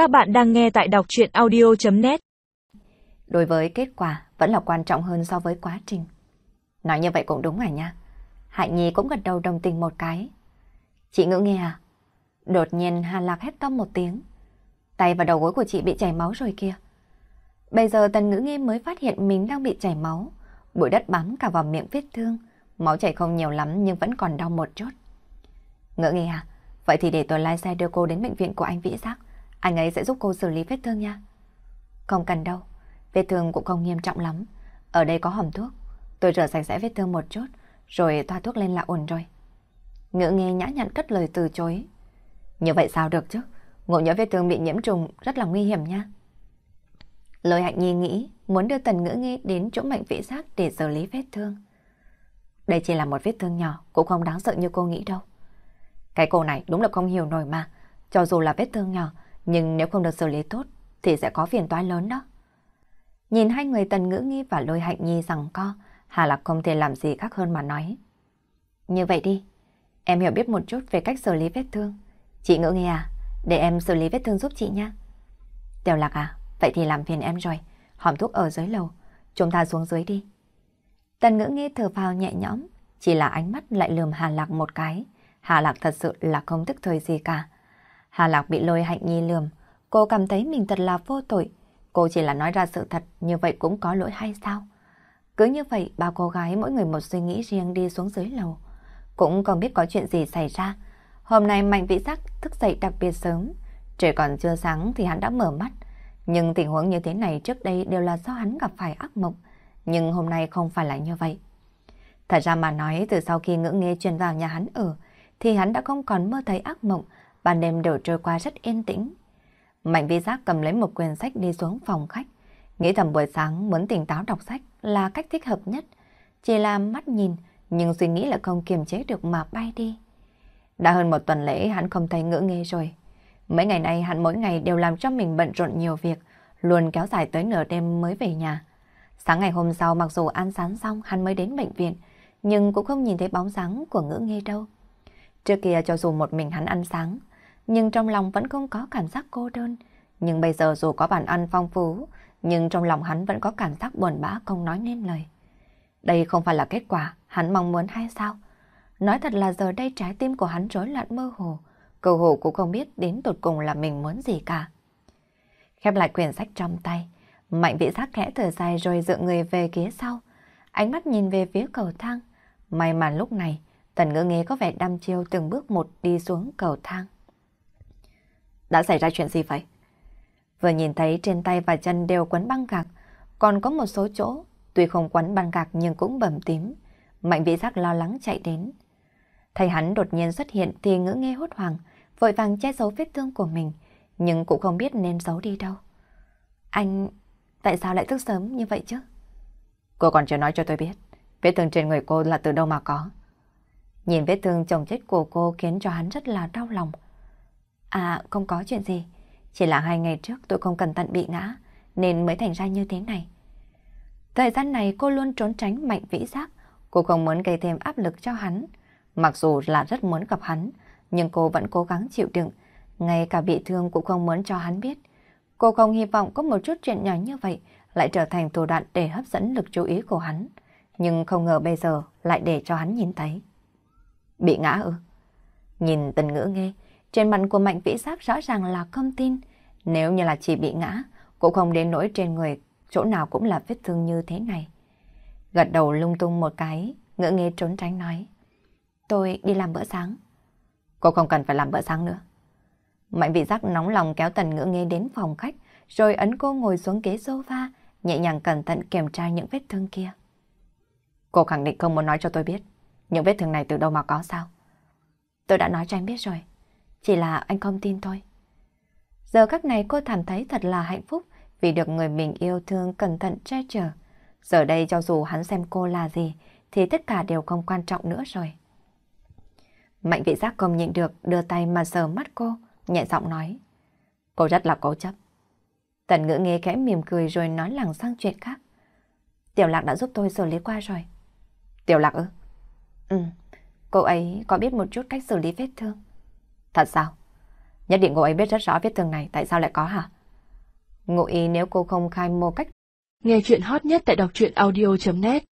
Các bạn đang nghe tại đọc chuyện audio.net Đối với kết quả, vẫn là quan trọng hơn so với quá trình. Nói như vậy cũng đúng à nha. Hạnh Nhi cũng gật đầu đồng tình một cái. Chị ngữ nghe à? Đột nhiên Hà Lạc hét to một tiếng. Tay và đầu gối của chị bị chảy máu rồi kia. Bây giờ tần ngữ nghe mới phát hiện mình đang bị chảy máu. Bụi đất bám cả vào miệng vết thương. Máu chảy không nhiều lắm nhưng vẫn còn đau một chút. Ngữ nghe à? Vậy thì để tôi lái xe đưa cô đến bệnh viện của anh Vĩ Giác. Anh ấy sẽ giúp cô xử lý vết thương nha. Không cần đâu. Vết thương cũng không nghiêm trọng lắm. Ở đây có hòm thuốc. Tôi rửa sạch sẽ vết thương một chút. Rồi thoa thuốc lên là ổn rồi. Ngữ nghe nhã nhặn cất lời từ chối. Như vậy sao được chứ? Ngộ nhỡ vết thương bị nhiễm trùng rất là nguy hiểm nha. Lôi hạnh nhi nghĩ muốn đưa tần ngữ nghe đến chỗ mạnh vĩ giác để xử lý vết thương. Đây chỉ là một vết thương nhỏ, cũng không đáng sợ như cô nghĩ đâu. Cái cô này đúng là không hiểu nổi mà. Cho dù là vết thương nhỏ, nhưng nếu không được xử lý tốt, thì sẽ có phiền toái lớn đó. Nhìn hai người tần ngữ nghi và lôi hạnh nhi rằng co, Hà Lạc không thể làm gì khác hơn mà nói. Như vậy đi, em hiểu biết một chút về cách xử lý vết thương. Chị ngữ nghi à, để em xử lý vết thương giúp chị nha. Tiểu Lạc à, vậy thì làm phiền em rồi. Hòm thuốc ở dưới lầu, chúng ta xuống dưới đi. Tần ngữ nghi thở vào nhẹ nhõm, chỉ là ánh mắt lại lườm Hà Lạc một cái. Hà Lạc thật sự là không thức thời gì cả. Hà Lạc bị lôi hạnh nhi lườm, cô cảm thấy mình thật là vô tội. Cô chỉ là nói ra sự thật, như vậy cũng có lỗi hay sao? Cứ như vậy, ba cô gái mỗi người một suy nghĩ riêng đi xuống dưới lầu. Cũng không biết có chuyện gì xảy ra. Hôm nay Mạnh Vĩ Giác thức dậy đặc biệt sớm. Trời còn chưa sáng thì hắn đã mở mắt. Nhưng tình huống như thế này trước đây đều là do hắn gặp phải ác mộng. Nhưng hôm nay không phải là như vậy. Thật ra mà nói từ sau khi ngữ nghe truyền vào nhà hắn ở, thì hắn đã không còn mơ thấy ác mộng, ban đêm đều trôi qua rất yên tĩnh. Mạnh vi giác cầm lấy một quyển sách đi xuống phòng khách, nghĩ thầm buổi sáng muốn tỉnh táo đọc sách là cách thích hợp nhất. Chỉ là mắt nhìn, nhưng suy nghĩ là không kiềm chế được mà bay đi. Đã hơn một tuần lễ hắn không thấy ngữ nghe rồi. Mấy ngày nay hắn mỗi ngày đều làm cho mình bận rộn nhiều việc, luôn kéo dài tới nửa đêm mới về nhà. Sáng ngày hôm sau mặc dù ăn sáng xong hắn mới đến bệnh viện, nhưng cũng không nhìn thấy bóng dáng của ngữ nghe đâu. Trước kia cho dù một mình hắn ăn sáng, nhưng trong lòng vẫn không có cảm giác cô đơn. Nhưng bây giờ dù có bàn ăn phong phú, nhưng trong lòng hắn vẫn có cảm giác buồn bã không nói nên lời. Đây không phải là kết quả hắn mong muốn hay sao? Nói thật là giờ đây trái tim của hắn rối loạn mơ hồ, cầu hồ cũng không biết đến tột cùng là mình muốn gì cả. Khép lại quyển sách trong tay, mạnh Vĩ giác khẽ thở dài rồi dựa người về ghế sau. Ánh mắt nhìn về phía cầu thang. May mà lúc này, Tần ngữ nghe có vẻ đăm chiêu từng bước một đi xuống cầu thang. Đã xảy ra chuyện gì vậy? Vừa nhìn thấy trên tay và chân đều quấn băng gạc, còn có một số chỗ, tuy không quấn băng gạc nhưng cũng bầm tím. Mạnh vĩ giác lo lắng chạy đến. Thấy hắn đột nhiên xuất hiện thì ngữ nghe hốt hoảng, vội vàng che giấu vết thương của mình, nhưng cũng không biết nên giấu đi đâu. Anh, tại sao lại thức sớm như vậy chứ? Cô còn chưa nói cho tôi biết, vết thương trên người cô là từ đâu mà có. Nhìn vết thương chồng chết của cô khiến cho hắn rất là đau lòng. À, không có chuyện gì. Chỉ là hai ngày trước tôi không cẩn thận bị ngã, nên mới thành ra như thế này. Thời gian này cô luôn trốn tránh mạnh vĩ giác. Cô không muốn gây thêm áp lực cho hắn. Mặc dù là rất muốn gặp hắn, nhưng cô vẫn cố gắng chịu đựng. Ngay cả bị thương cũng không muốn cho hắn biết. Cô không hy vọng có một chút chuyện nhỏ như vậy lại trở thành thủ đoạn để hấp dẫn lực chú ý của hắn. Nhưng không ngờ bây giờ lại để cho hắn nhìn thấy. Bị ngã ư? Nhìn tần ngữ nghe, trên mặt của mạnh vĩ giác rõ ràng là không tin. Nếu như là chỉ bị ngã, cũng không đến nỗi trên người, chỗ nào cũng là vết thương như thế này. Gật đầu lung tung một cái, ngỡ nghe trốn tránh nói. Tôi đi làm bữa sáng. Cô không cần phải làm bữa sáng nữa. Mạnh vĩ giác nóng lòng kéo tần ngỡ nghe đến phòng khách, rồi ấn cô ngồi xuống ghế sofa, nhẹ nhàng cẩn thận kiểm tra những vết thương kia. Cô khẳng định không muốn nói cho tôi biết. Những vết thương này từ đâu mà có sao? Tôi đã nói cho anh biết rồi. Chỉ là anh không tin thôi. Giờ các này cô cảm thấy thật là hạnh phúc vì được người mình yêu thương cẩn thận che chở. Giờ đây cho dù hắn xem cô là gì thì tất cả đều không quan trọng nữa rồi. Mạnh vị giác không nhịn được đưa tay mà sờ mắt cô, nhẹ giọng nói. Cô rất là cố chấp. Tần ngữ nghe khẽ mỉm cười rồi nói lẳng sang chuyện khác. Tiểu lạc đã giúp tôi xử lý qua rồi. Tiểu lạc ư? Ừ, cô ấy có biết một chút cách xử lý vết thương. Thật sao? Nhất định cô ấy biết rất rõ vết thương này, tại sao lại có hả? Ngụ ý nếu cô không khai mô cách Nghe chuyện hot nhất tại đọc truyện audio.net